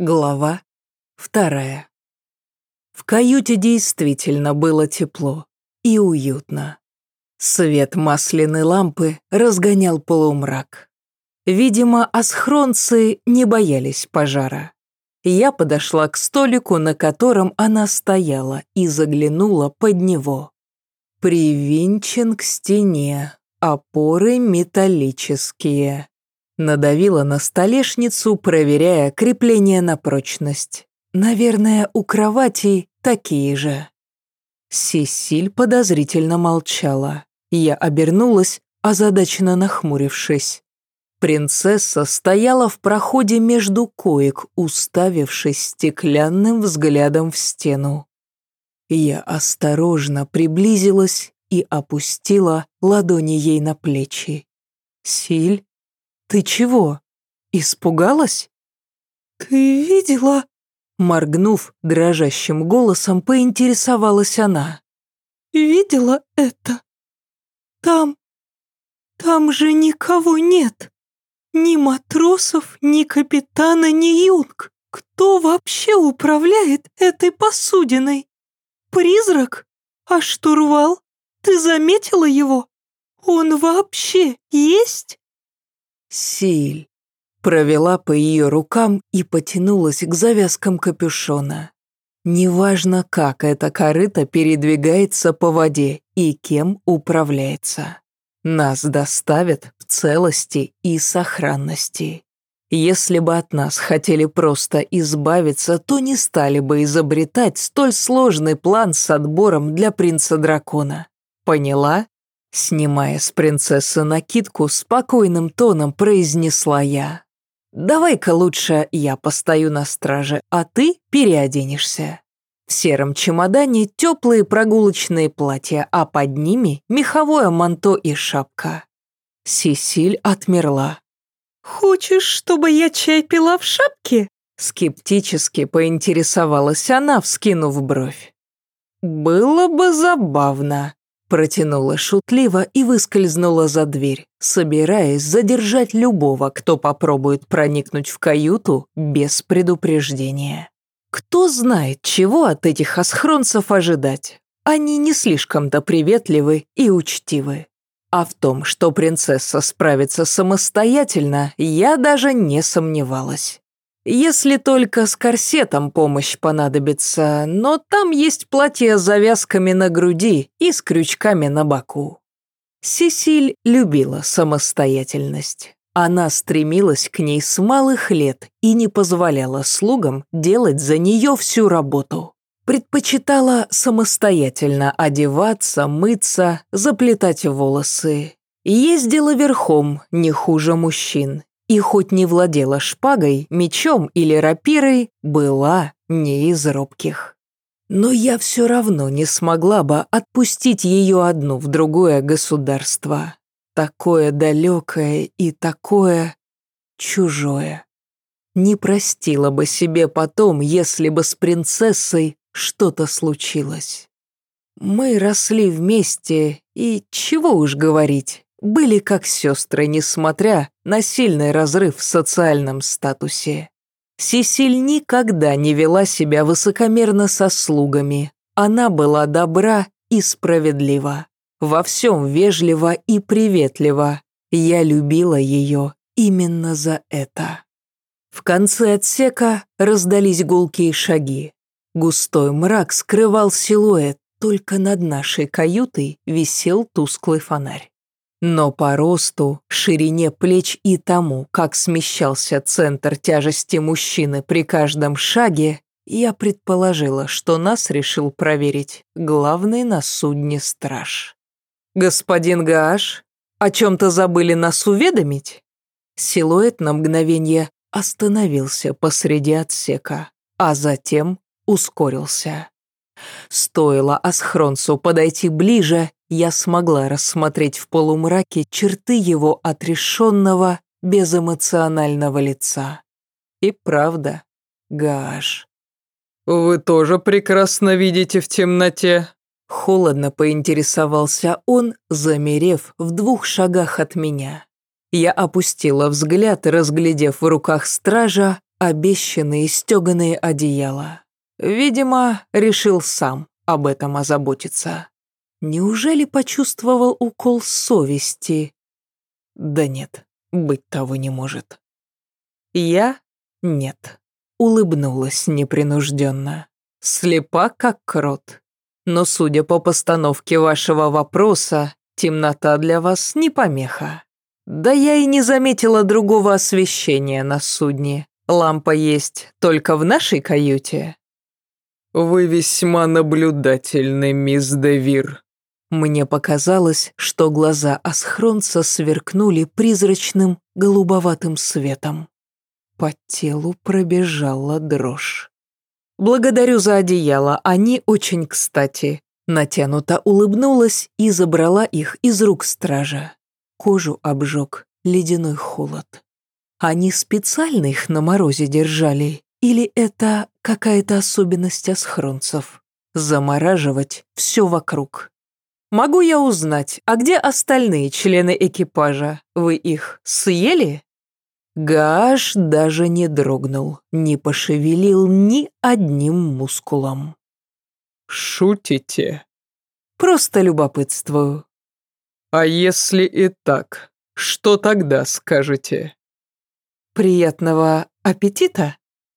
Глава вторая. В каюте действительно было тепло и уютно. Свет масляной лампы разгонял полумрак. Видимо, асхронцы не боялись пожара. Я подошла к столику, на котором она стояла, и заглянула под него. Привинчен к стене, опоры металлические. Надавила на столешницу, проверяя крепление на прочность. Наверное, у кроватей такие же. Сесиль подозрительно молчала. Я обернулась, озадаченно нахмурившись. Принцесса стояла в проходе между коек, уставившись стеклянным взглядом в стену. Я осторожно приблизилась и опустила ладони ей на плечи. «Силь?» «Ты чего? Испугалась?» «Ты видела?» Моргнув, дрожащим голосом поинтересовалась она. «Видела это? Там... там же никого нет. Ни матросов, ни капитана, ни юнг. Кто вообще управляет этой посудиной? Призрак? А штурвал? Ты заметила его? Он вообще есть?» Силь. Провела по ее рукам и потянулась к завязкам капюшона. Неважно, как эта корыта передвигается по воде и кем управляется. Нас доставят в целости и сохранности. Если бы от нас хотели просто избавиться, то не стали бы изобретать столь сложный план с отбором для принца-дракона. Поняла? Снимая с принцессы накидку, спокойным тоном произнесла я. «Давай-ка лучше я постою на страже, а ты переоденешься». В сером чемодане теплые прогулочные платья, а под ними меховое манто и шапка. Сесиль отмерла. «Хочешь, чтобы я чай пила в шапке?» Скептически поинтересовалась она, вскинув бровь. «Было бы забавно», Протянула шутливо и выскользнула за дверь, собираясь задержать любого, кто попробует проникнуть в каюту без предупреждения. Кто знает, чего от этих асхронцев ожидать. Они не слишком-то приветливы и учтивы. А в том, что принцесса справится самостоятельно, я даже не сомневалась. Если только с корсетом помощь понадобится, но там есть платье с завязками на груди и с крючками на боку. Сесиль любила самостоятельность. Она стремилась к ней с малых лет и не позволяла слугам делать за нее всю работу. Предпочитала самостоятельно одеваться, мыться, заплетать волосы. Ездила верхом не хуже мужчин и хоть не владела шпагой, мечом или рапирой, была не из робких. Но я все равно не смогла бы отпустить ее одну в другое государство. Такое далекое и такое чужое. Не простила бы себе потом, если бы с принцессой что-то случилось. Мы росли вместе, и чего уж говорить, были как сестры, несмотря на сильный разрыв в социальном статусе. Сесиль никогда не вела себя высокомерно со слугами. Она была добра и справедлива. Во всем вежлива и приветлива. Я любила ее именно за это. В конце отсека раздались гулкие шаги. Густой мрак скрывал силуэт, только над нашей каютой висел тусклый фонарь. Но по росту, ширине плеч и тому, как смещался центр тяжести мужчины при каждом шаге, я предположила, что нас решил проверить главный на судне страж. «Господин Гааш, о чем-то забыли нас уведомить?» Силуэт на мгновение остановился посреди отсека, а затем ускорился. Стоило Асхронцу подойти ближе, я смогла рассмотреть в полумраке черты его отрешенного, безэмоционального лица. И правда, Гаш. «Вы тоже прекрасно видите в темноте?» Холодно поинтересовался он, замерев в двух шагах от меня. Я опустила взгляд, разглядев в руках стража обещанные стеганые одеяла. Видимо, решил сам об этом озаботиться. Неужели почувствовал укол совести? Да нет, быть того не может. Я? Нет. Улыбнулась непринужденно. Слепа, как крот. Но судя по постановке вашего вопроса, темнота для вас не помеха. Да я и не заметила другого освещения на судне. Лампа есть только в нашей каюте. Вы весьма наблюдательны, мисс Девир. Мне показалось, что глаза Асхронца сверкнули призрачным голубоватым светом. По телу пробежала дрожь. «Благодарю за одеяло, они очень кстати». Натянуто улыбнулась и забрала их из рук стража. Кожу обжег ледяной холод. Они специально их на морозе держали? Или это какая-то особенность асхронцев? Замораживать все вокруг. Могу я узнать, а где остальные члены экипажа? Вы их съели? Гаш даже не дрогнул, не пошевелил ни одним мускулом. «Шутите?» «Просто любопытствую». «А если и так, что тогда скажете?» «Приятного аппетита?»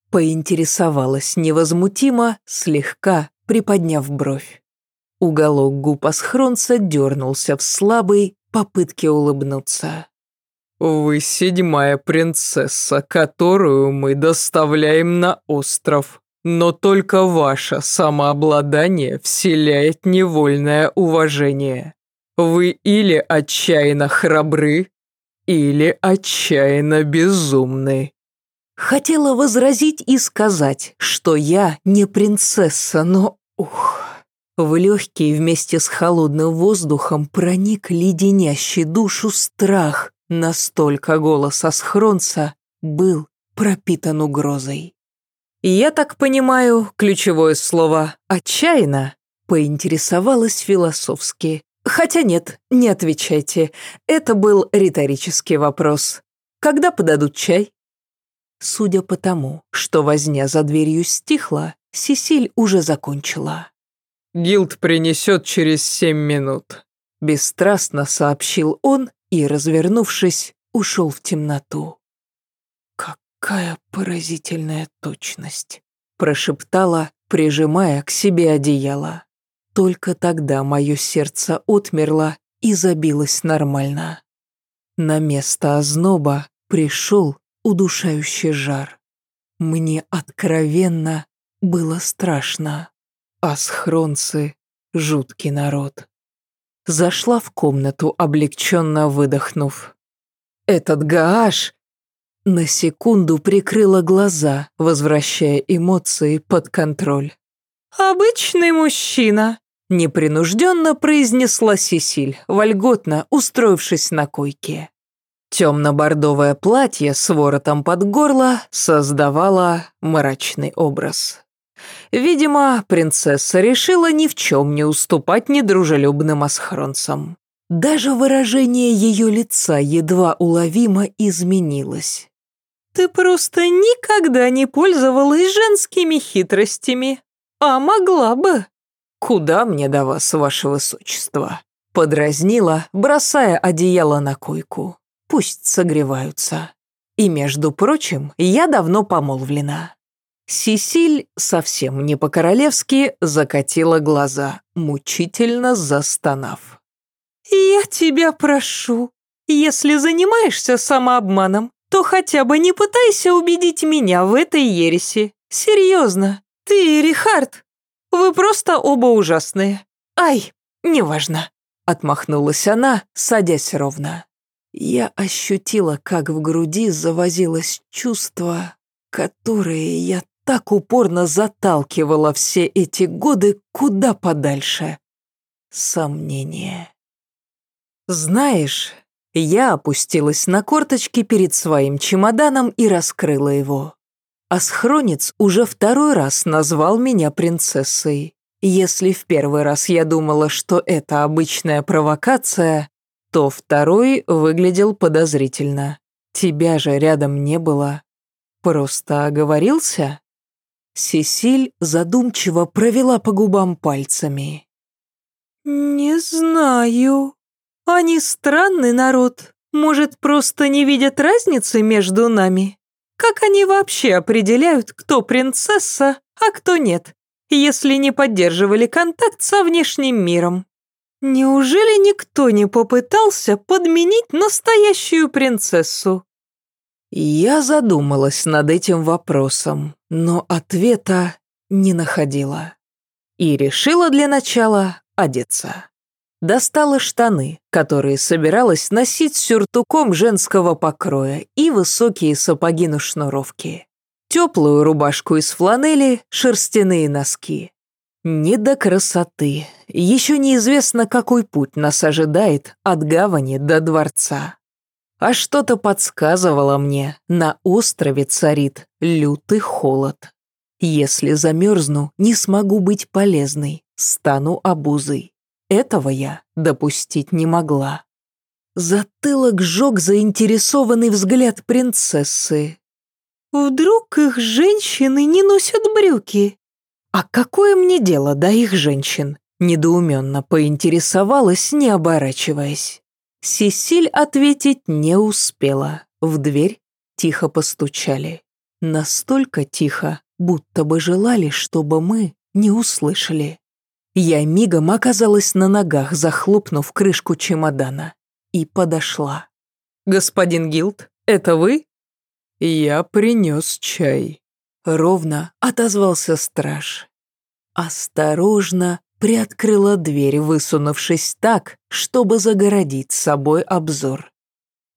Поинтересовалась невозмутимо, слегка приподняв бровь. Уголок губ Асхронца дернулся в слабой попытке улыбнуться. «Вы седьмая принцесса, которую мы доставляем на остров, но только ваше самообладание вселяет невольное уважение. Вы или отчаянно храбры, или отчаянно безумны». Хотела возразить и сказать, что я не принцесса, но... Ух... В легкие вместе с холодным воздухом проник леденящий душу страх, Настолько голос Асхронца был пропитан угрозой. «Я так понимаю, ключевое слово «отчаянно» поинтересовалась философски. Хотя нет, не отвечайте. Это был риторический вопрос. Когда подадут чай? Судя по тому, что возня за дверью стихла, Сесиль уже закончила. «Гилд принесет через семь минут», – бесстрастно сообщил он и, развернувшись, ушел в темноту. «Какая поразительная точность!» – прошептала, прижимая к себе одеяло. Только тогда мое сердце отмерло и забилось нормально. На место озноба пришел удушающий жар. Мне откровенно было страшно. Асхронцы — жуткий народ. Зашла в комнату, облегченно выдохнув. «Этот Гааш...» На секунду прикрыла глаза, возвращая эмоции под контроль. «Обычный мужчина», — непринужденно произнесла Сесиль, вольготно устроившись на койке. Темно-бордовое платье с воротом под горло создавало мрачный образ. Видимо, принцесса решила ни в чем не уступать недружелюбным асхронцам. Даже выражение ее лица едва уловимо изменилось. «Ты просто никогда не пользовалась женскими хитростями, а могла бы». «Куда мне до вас, ваше высочество?» Подразнила, бросая одеяло на койку. «Пусть согреваются. И, между прочим, я давно помолвлена. Сисиль совсем не по-королевски закатила глаза, мучительно застонав. «Я тебя прошу, если занимаешься самообманом, то хотя бы не пытайся убедить меня в этой ереси. Серьезно, ты и Рихард, вы просто оба ужасные. Ай, неважно», — отмахнулась она, садясь ровно. Я ощутила, как в груди завозилось чувство, которое я так упорно заталкивала все эти годы куда подальше. Сомнение. Знаешь, я опустилась на корточки перед своим чемоданом и раскрыла его. Асхронец уже второй раз назвал меня принцессой. Если в первый раз я думала, что это обычная провокация, то второй выглядел подозрительно. Тебя же рядом не было. Просто оговорился?» Сесиль задумчиво провела по губам пальцами. «Не знаю. Они странный народ. Может, просто не видят разницы между нами? Как они вообще определяют, кто принцесса, а кто нет, если не поддерживали контакт со внешним миром? Неужели никто не попытался подменить настоящую принцессу? Я задумалась над этим вопросом, но ответа не находила. И решила для начала одеться. Достала штаны, которые собиралась носить сюртуком женского покроя и высокие сапоги на шнуровке. Теплую рубашку из фланели, шерстяные носки. Не до красоты. Еще неизвестно, какой путь нас ожидает от гавани до дворца. А что-то подсказывало мне, на острове царит лютый холод. Если замерзну, не смогу быть полезной, стану обузой. Этого я допустить не могла. Затылок жег заинтересованный взгляд принцессы. «Вдруг их женщины не носят брюки?» «А какое мне дело до их женщин?» Недоуменно поинтересовалась, не оборачиваясь. Сесиль ответить не успела. В дверь тихо постучали. Настолько тихо, будто бы желали, чтобы мы не услышали. Я мигом оказалась на ногах, захлопнув крышку чемодана, и подошла. «Господин Гилд, это вы?» «Я принес чай», — ровно отозвался страж. Осторожно приоткрыла дверь, высунувшись так, чтобы загородить собой обзор.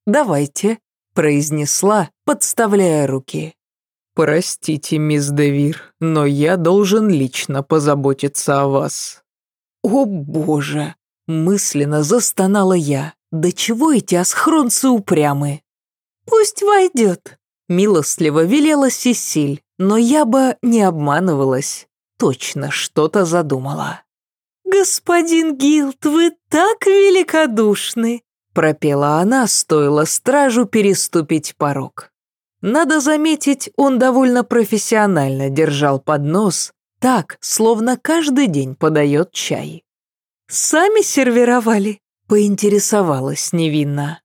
«Давайте», — произнесла, подставляя руки. «Простите, мисс Девир, но я должен лично позаботиться о вас». «О боже!» – мысленно застонала я. «Да чего эти асхронцы упрямы?» «Пусть войдет», – милостливо велела Сесиль, но я бы не обманывалась. Точно что-то задумала. «Господин Гилд, вы так великодушны!» – пропела она, стоило стражу переступить порог. Надо заметить, он довольно профессионально держал поднос, так, словно каждый день подает чай. «Сами сервировали?» – поинтересовалась невинно.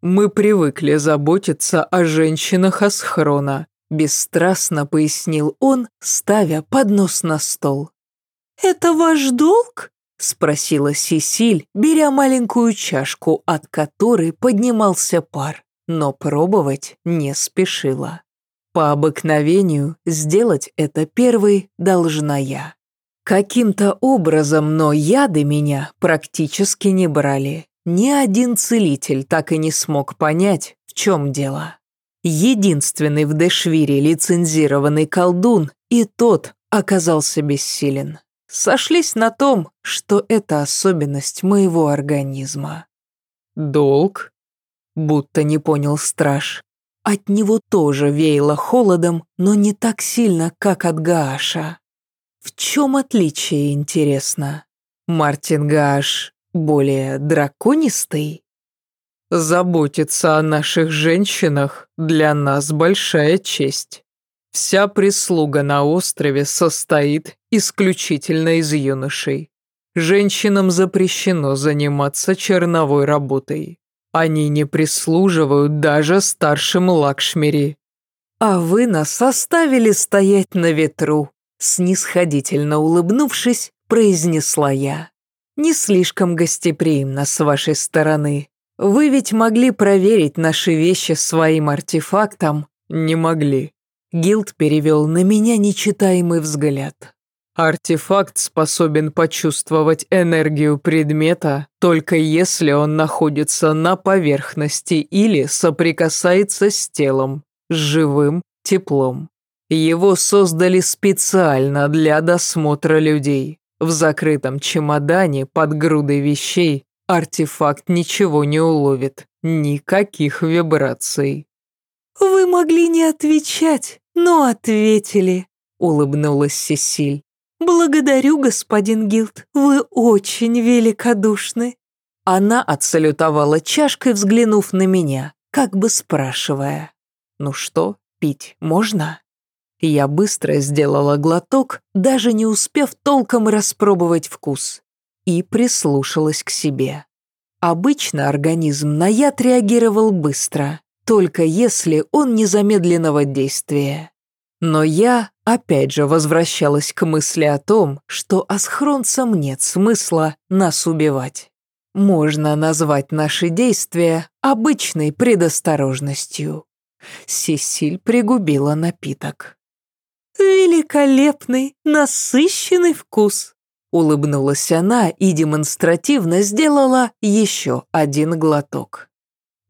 «Мы привыкли заботиться о женщинах Асхрона», – бесстрастно пояснил он, ставя поднос на стол. «Это ваш долг?» – спросила Сесиль, беря маленькую чашку, от которой поднимался пар но пробовать не спешила. По обыкновению сделать это первой должна я. Каким-то образом, но яды меня практически не брали. Ни один целитель так и не смог понять, в чем дело. Единственный в Дэшвире лицензированный колдун, и тот оказался бессилен. Сошлись на том, что это особенность моего организма. «Долг?» будто не понял страж. От него тоже веяло холодом, но не так сильно, как от Гааша. В чем отличие, интересно? Мартин Гааш более драконистый? Заботиться о наших женщинах для нас большая честь. Вся прислуга на острове состоит исключительно из юношей. Женщинам запрещено заниматься черновой работой. Они не прислуживают даже старшим Лакшмири. А вы нас оставили стоять на ветру, снисходительно улыбнувшись, произнесла я. Не слишком гостеприимно с вашей стороны. Вы ведь могли проверить наши вещи своим артефактом? Не могли. Гилд перевел на меня нечитаемый взгляд. Артефакт способен почувствовать энергию предмета, только если он находится на поверхности или соприкасается с телом, с живым теплом. Его создали специально для досмотра людей. В закрытом чемодане под грудой вещей артефакт ничего не уловит, никаких вибраций. «Вы могли не отвечать, но ответили», — улыбнулась Сесиль. «Благодарю, господин Гилд, вы очень великодушны». Она отсалютовала чашкой, взглянув на меня, как бы спрашивая. «Ну что, Пить можно?» Я быстро сделала глоток, даже не успев толком распробовать вкус, и прислушалась к себе. Обычно организм на яд реагировал быстро, только если он незамедленного действия. Но я опять же возвращалась к мысли о том, что асхронцам нет смысла нас убивать. Можно назвать наши действия обычной предосторожностью. Сесиль пригубила напиток. «Великолепный, насыщенный вкус!» Улыбнулась она и демонстративно сделала еще один глоток.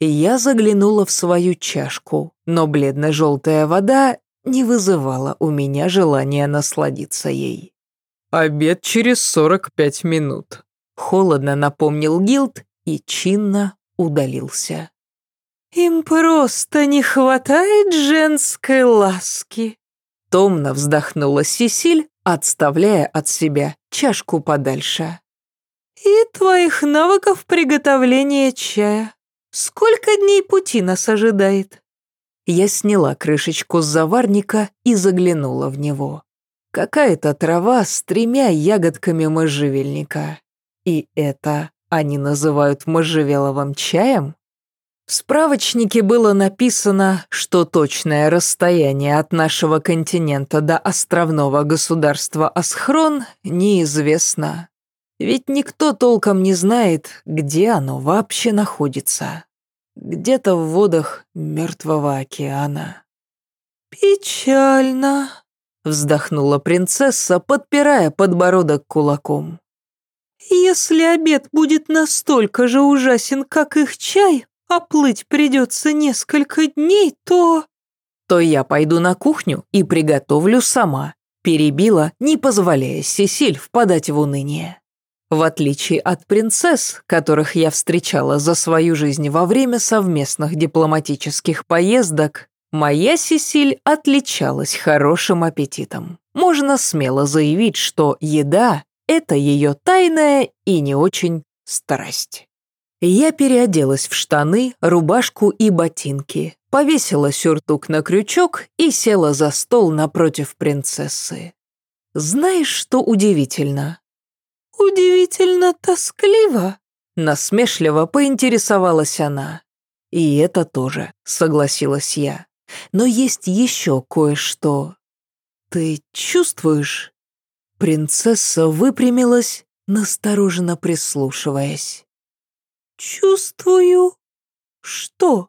Я заглянула в свою чашку, но бледно-желтая вода не вызывала у меня желания насладиться ей. «Обед через сорок пять минут», — холодно напомнил Гилд и чинно удалился. «Им просто не хватает женской ласки», — томно вздохнула Сесиль, отставляя от себя чашку подальше. «И твоих навыков приготовления чая. Сколько дней пути нас ожидает?» Я сняла крышечку с заварника и заглянула в него. Какая-то трава с тремя ягодками можжевельника. И это они называют можжевеловым чаем? В справочнике было написано, что точное расстояние от нашего континента до островного государства Асхрон неизвестно. Ведь никто толком не знает, где оно вообще находится где-то в водах мертвого океана. «Печально», — вздохнула принцесса, подпирая подбородок кулаком. «Если обед будет настолько же ужасен, как их чай, а плыть придется несколько дней, то...» «То я пойду на кухню и приготовлю сама», — перебила, не позволяя Сесиль впадать в уныние. В отличие от принцесс, которых я встречала за свою жизнь во время совместных дипломатических поездок, моя Сесиль отличалась хорошим аппетитом. Можно смело заявить, что еда – это ее тайная и не очень страсть. Я переоделась в штаны, рубашку и ботинки, повесила сюртук на крючок и села за стол напротив принцессы. Знаешь, что удивительно? «Удивительно тоскливо», — насмешливо поинтересовалась она. «И это тоже», — согласилась я. «Но есть еще кое-что. Ты чувствуешь?» Принцесса выпрямилась, настороженно прислушиваясь. «Чувствую? Что?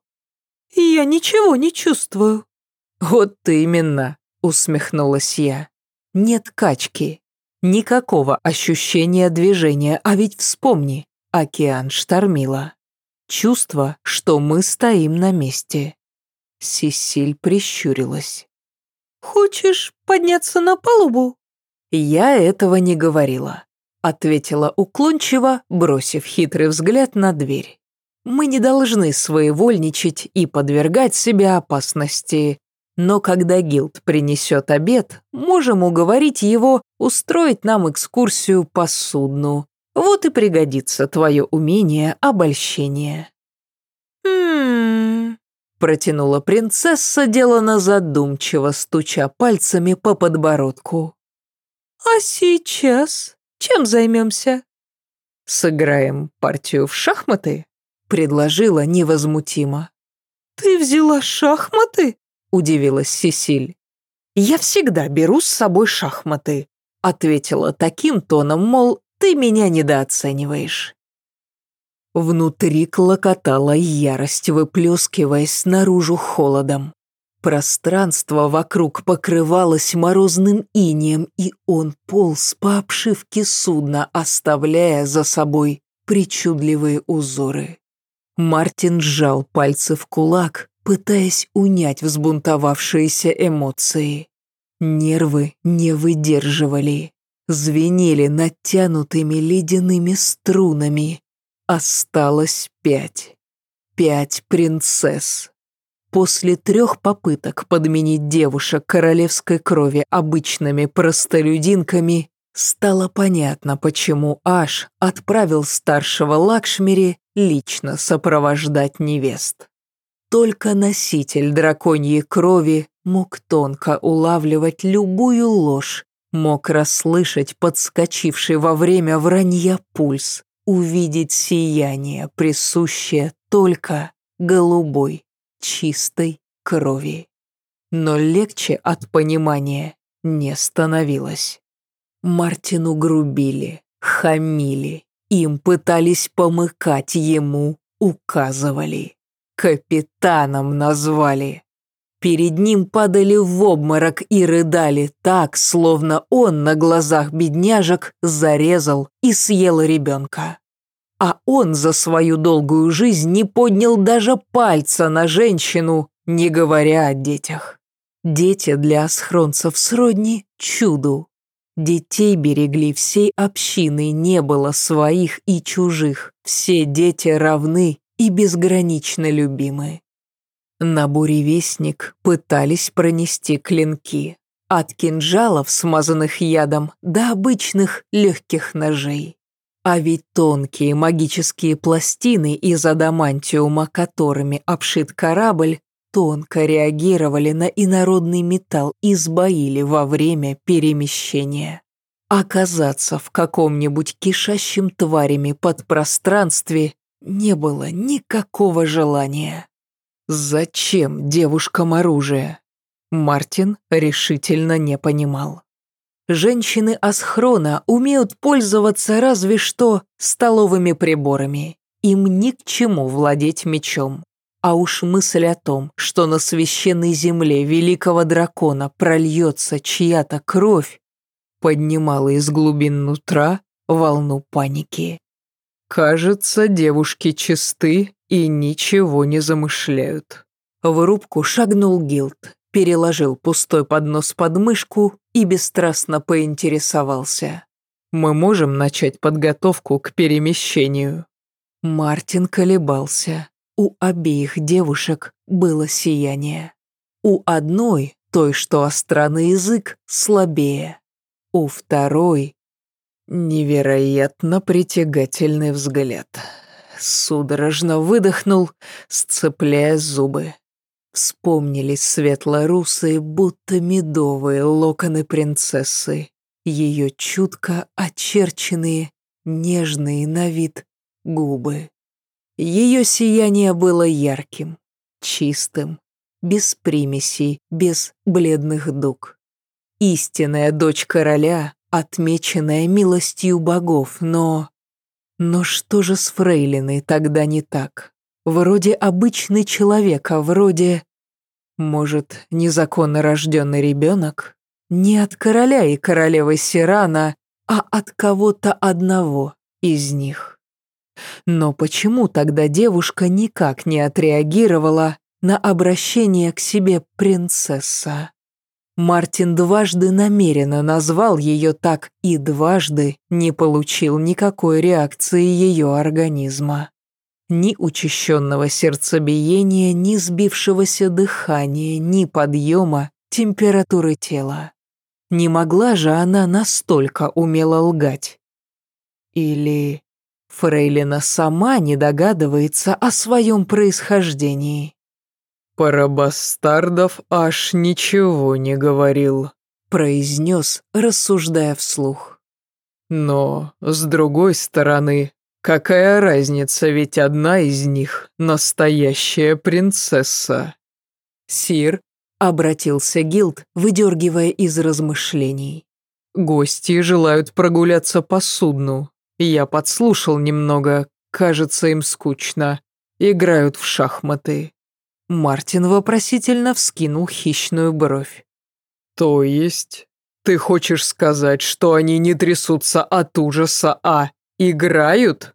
Я ничего не чувствую». «Вот именно», — усмехнулась я. «Нет качки, Никакого ощущения движения, а ведь вспомни, океан штормило. Чувство, что мы стоим на месте. Сесиль прищурилась. «Хочешь подняться на палубу?» «Я этого не говорила», — ответила уклончиво, бросив хитрый взгляд на дверь. «Мы не должны своевольничать и подвергать себя опасности. Но когда гилд принесет обед, можем уговорить его устроить нам экскурсию по судну. Вот и пригодится твое умение обольщения». «Хм...» — протянула принцесса, делано задумчиво, стуча пальцами по подбородку. «А сейчас чем займемся?» «Сыграем партию в шахматы?» — предложила невозмутимо. «Ты взяла шахматы?» — удивилась Сесиль. «Я всегда беру с собой шахматы», — ответила таким тоном, мол, ты меня недооцениваешь. Внутри клокотала ярость, выплескиваясь снаружи холодом. Пространство вокруг покрывалось морозным инеем, и он полз по обшивке судна, оставляя за собой причудливые узоры. Мартин сжал пальцы в кулак, пытаясь унять взбунтовавшиеся эмоции. Нервы не выдерживали, звенели натянутыми ледяными струнами. Осталось пять. Пять принцесс. После трех попыток подменить девушек королевской крови обычными простолюдинками, стало понятно, почему Аш отправил старшего Лакшмири лично сопровождать невест. Только носитель драконьей крови мог тонко улавливать любую ложь, мог расслышать подскочивший во время вранья пульс, увидеть сияние, присущее только голубой, чистой крови. Но легче от понимания не становилось. Мартину грубили, хамили, им пытались помыкать ему, указывали. Капитаном назвали. Перед ним падали в обморок и рыдали так, словно он на глазах бедняжек зарезал и съел ребенка. А он за свою долгую жизнь не поднял даже пальца на женщину, не говоря о детях. Дети для асхронцев сродни чуду. Детей берегли всей общины, не было своих и чужих. Все дети равны и безгранично любимы. На буревестник пытались пронести клинки. От кинжалов, смазанных ядом, до обычных легких ножей. А ведь тонкие магические пластины из адамантиума, которыми обшит корабль, тонко реагировали на инородный металл и сбоили во время перемещения. Оказаться в каком-нибудь кишащем тварями подпространстве не было никакого желания. Зачем девушкам оружие? Мартин решительно не понимал. Женщины Асхрона умеют пользоваться разве что столовыми приборами. Им ни к чему владеть мечом. А уж мысль о том, что на священной земле великого дракона прольется чья-то кровь, поднимала из глубин нутра волну паники. Кажется, девушки чисты и ничего не замышляют. В рубку шагнул Гилд, переложил пустой поднос под мышку и бесстрастно поинтересовался. «Мы можем начать подготовку к перемещению?» Мартин колебался. У обеих девушек было сияние. У одной, той, что остра на язык, слабее. У второй невероятно притягательный взгляд судорожно выдохнул, сцепляя зубы. Вспомнились светло-русые, будто медовые локоны принцессы, ее чутко очерченные, нежные на вид губы. Ее сияние было ярким, чистым, без примесей, без бледных дуг. Истинная дочь короля, отмеченная милостью богов, но но что же с Фрейлиной тогда не так? Вроде обычный человек, а вроде... Может, незаконно рожденный ребенок? Не от короля и королевы Сирана, а от кого-то одного из них. Но почему тогда девушка никак не отреагировала на обращение к себе принцесса? Мартин дважды намеренно назвал ее так и дважды не получил никакой реакции ее организма. Ни учащенного сердцебиения, ни сбившегося дыхания, ни подъема температуры тела. Не могла же она настолько умело лгать. Или Фрейлина сама не догадывается о своем происхождении. «Про бастардов аж ничего не говорил», — произнес, рассуждая вслух. «Но, с другой стороны, какая разница, ведь одна из них — настоящая принцесса». «Сир», — обратился Гилд, выдергивая из размышлений. «Гости желают прогуляться по судну. Я подслушал немного, кажется им скучно. Играют в шахматы. Мартин вопросительно вскинул хищную бровь. «То есть, ты хочешь сказать, что они не трясутся от ужаса, а играют?»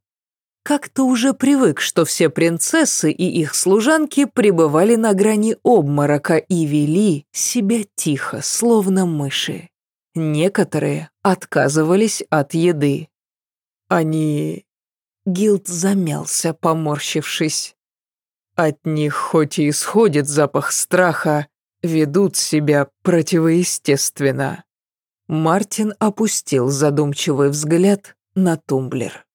Как-то уже привык, что все принцессы и их служанки пребывали на грани обморока и вели себя тихо, словно мыши. Некоторые отказывались от еды. Они... Гилд замялся, поморщившись. От них хоть и исходит запах страха, ведут себя противоестественно. Мартин опустил задумчивый взгляд на тумблер.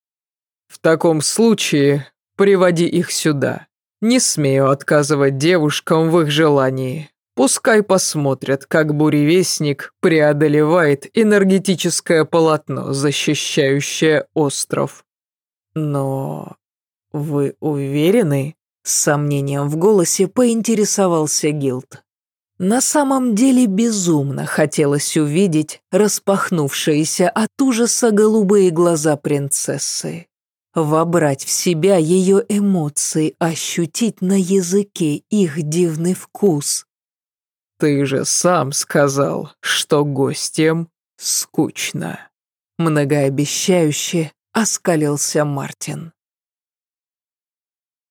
«В таком случае приводи их сюда. Не смею отказывать девушкам в их желании. Пускай посмотрят, как буревестник преодолевает энергетическое полотно, защищающее остров. Но вы уверены? С сомнением в голосе поинтересовался Гилд. На самом деле безумно хотелось увидеть распахнувшиеся от ужаса голубые глаза принцессы. Вобрать в себя ее эмоции, ощутить на языке их дивный вкус. «Ты же сам сказал, что гостям скучно», многообещающе оскалился Мартин.